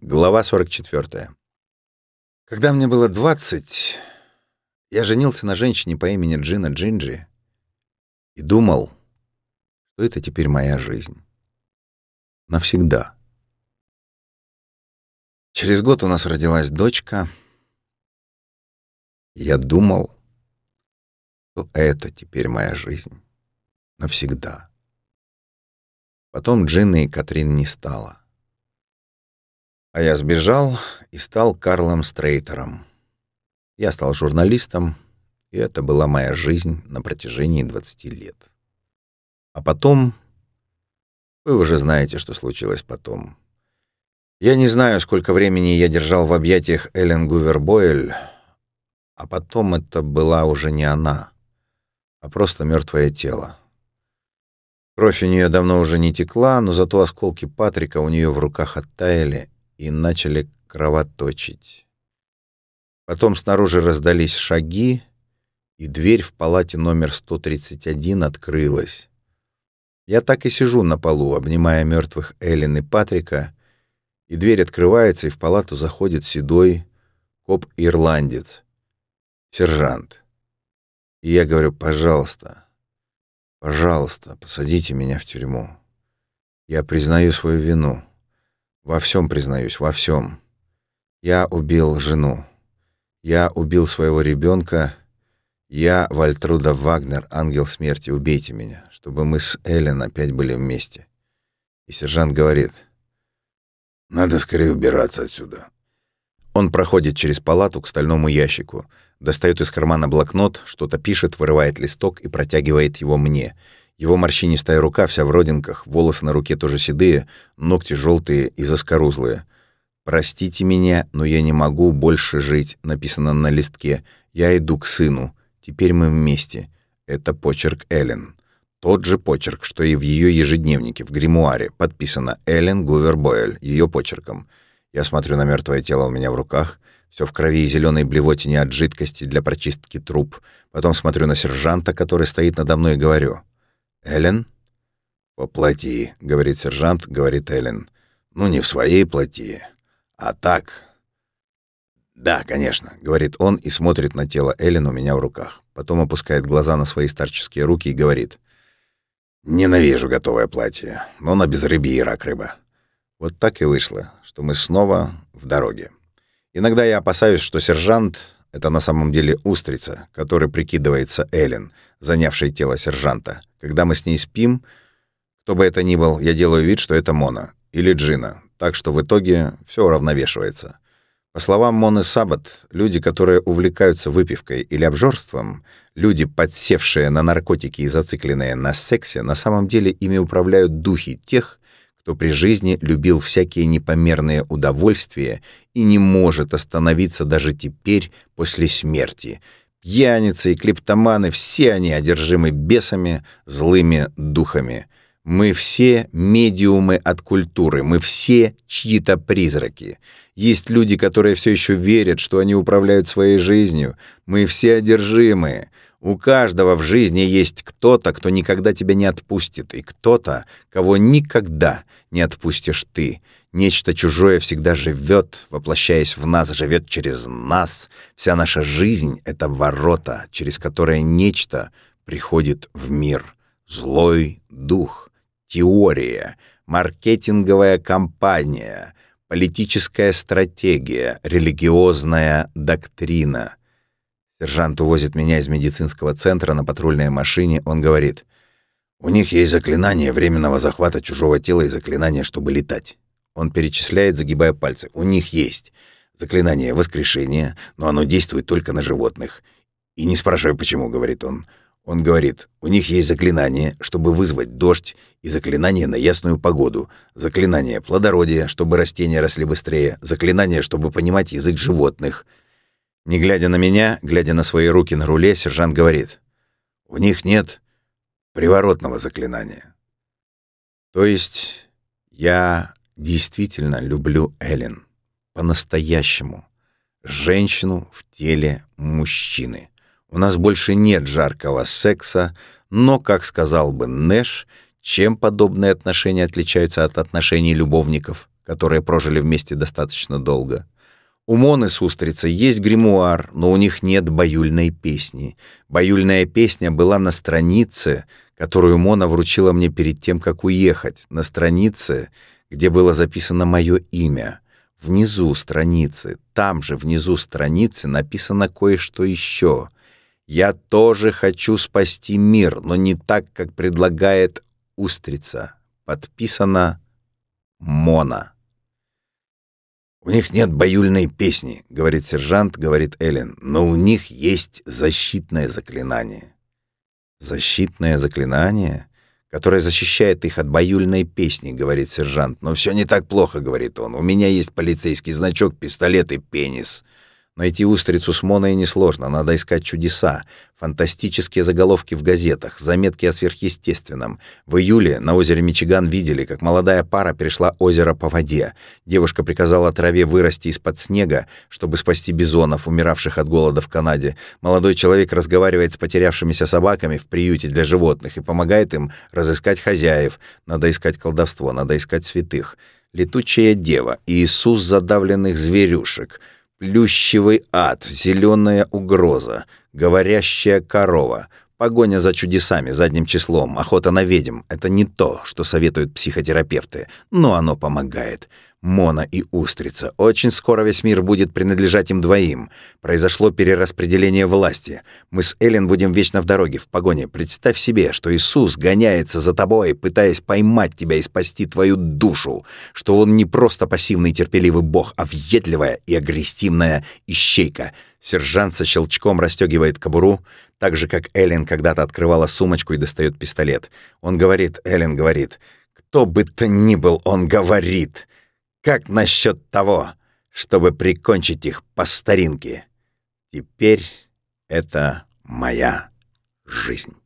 Глава 44. Когда мне было 20, я женился на женщине по имени Джина Джинджи и думал, что это теперь моя жизнь. Навсегда. Через год у нас родилась дочка. Я думал, что это теперь моя жизнь. Навсегда. Потом Джины и Катрин не стало. А я сбежал и стал Карлом Стрейтером. Я стал журналистом, и это была моя жизнь на протяжении 20 лет. А потом... Вы уже знаете, что случилось потом. Я не знаю, сколько времени я держал в объятиях Эллен Гувер Бойль, а потом это была уже не она, а просто мертвое тело. Кровь у нее давно уже не текла, но зато осколки Патрика у нее в руках оттаяли, и начали кровоточить. Потом снаружи раздались шаги, и дверь в палате номер 131 открылась. Я так и сижу на полу, обнимая мертвых Эллен и Патрика, и дверь открывается, и в палату заходит седой коп-ирландец, сержант. И я говорю, пожалуйста, пожалуйста, посадите меня в тюрьму. Я признаю свою вину. Во всем признаюсь, во всем. Я убил жену. Я убил своего ребенка. Я Вальтруда Вагнер, ангел смерти, убейте меня, чтобы мы с Эллен опять были вместе. И сержант говорит, надо скорее убираться отсюда. Он проходит через палату к стальному ящику, достает из кармана блокнот, что-то пишет, вырывает листок и протягивает его мне — его морщинистая рука вся в родинках, волосы на руке тоже седые, ногти желтые и заскорузлые. «Простите меня, но я не могу больше жить», — написано на листке. «Я иду к сыну. Теперь мы вместе». Это почерк Эллен. Тот же почерк, что и в ее ежедневнике, в гримуаре. Подписано Эллен Гувер ее почерком. Я смотрю на мертвое тело у меня в руках. Все в крови и зеленой блевотине от жидкости для прочистки труб. Потом смотрю на сержанта, который стоит надо мной, и говорю. «Эллен?» «По плоти», — говорит сержант, — говорит Эллен. «Ну, не в своей плоти, а так». «Да, конечно», — говорит он и смотрит на тело Эллен у меня в руках. Потом опускает глаза на свои старческие руки и говорит. «Ненавижу готовое платье, но на безрыбье и рак рыба». Вот так и вышло, что мы снова в дороге. Иногда я опасаюсь, что сержант — это на самом деле устрица, который прикидывается Эллен, занявшей тело сержанта. Когда мы с ней спим, кто бы это ни был, я делаю вид, что это Мона или Джина, так что в итоге все уравновешивается. По словам Моны Сабат, люди, которые увлекаются выпивкой или обжорством, люди, подсевшие на наркотики и зацикленные на сексе, на самом деле ими управляют духи тех, кто при жизни любил всякие непомерные удовольствия и не может остановиться даже теперь после смерти, Пьяницы и клептоманы, все они одержимы бесами, злыми духами. Мы все медиумы от культуры, мы все чьи-то призраки. Есть люди, которые все еще верят, что они управляют своей жизнью. Мы все одержимые. У каждого в жизни есть кто-то, кто никогда тебя не отпустит, и кто-то, кого никогда не отпустишь ты. Нечто чужое всегда живет, воплощаясь в нас, живет через нас. Вся наша жизнь — это ворота, через которые нечто приходит в мир. Злой дух, теория, маркетинговая кампания, политическая стратегия, религиозная доктрина. Сержант увозит меня из медицинского центра на патрульной машине. Он говорит, «У них есть заклинание временного захвата чужого тела и заклинание, чтобы летать». Он перечисляет, загибая пальцы. У них есть заклинание воскрешения, но оно действует только на животных. И не спрашивай, почему, говорит он. Он говорит, у них есть заклинание, чтобы вызвать дождь, и заклинание на ясную погоду, заклинание плодородия, чтобы растения росли быстрее, заклинание, чтобы понимать язык животных. Не глядя на меня, глядя на свои руки на руле, сержант говорит, у них нет приворотного заклинания. То есть я действительно люблю Эллен. По-настоящему. Женщину в теле мужчины. У нас больше нет жаркого секса, но, как сказал бы Нэш, чем подобные отношения отличаются от отношений любовников? которые прожили вместе достаточно долго. У Моны с Устрицей есть гримуар, но у них нет баюльной песни. Баюльная песня была на странице, которую Мона вручила мне перед тем, как уехать, на странице, где было записано мое имя. Внизу страницы, там же внизу страницы написано кое-что еще. Я тоже хочу спасти мир, но не так, как предлагает Устрица. Подписано Мона. «У них нет баюльной песни», — говорит сержант, говорит Эллен, «но у них есть защитное заклинание». «Защитное заклинание?» которое защищает их от баюльной песни, говорит сержант. Но все не так плохо, говорит он. У меня есть полицейский значок, пистолет и пенис. Найти устрицу с Моной несложно, надо искать чудеса, фантастические заголовки в газетах, заметки о сверхъестественном. В июле на озере Мичиган видели, как молодая пара перешла озеро по воде. Девушка приказала траве вырасти из-под снега, чтобы спасти бизонов, умиравших от голода в Канаде. Молодой человек разговаривает с потерявшимися собаками в приюте для животных и помогает им разыскать хозяев. Надо искать колдовство, надо искать святых. Летучая дева, Иисус задавленных зверюшек — Плющевый ад, зеленая угроза, говорящая корова, погоня за чудесами задним числом, охота на ведьм — это не то, что советуют психотерапевты, но оно помогает. Мона и Устрица. Очень скоро весь мир будет принадлежать им двоим. Произошло перераспределение власти. Мы с Эллен будем вечно в дороге, в погоне. Представь себе, что Иисус гоняется за тобой, пытаясь поймать тебя и спасти твою душу. Что он не просто пассивный терпеливый бог, а въедливая и агрессивная ищейка. Сержант со щелчком расстегивает кобуру, так же, как Эллен когда-то открывала сумочку и достает пистолет. Он говорит, Эллен говорит, «Кто бы то ни был, он говорит!» Как насчет того, чтобы прикончить их по старинке? Теперь это моя жизнь.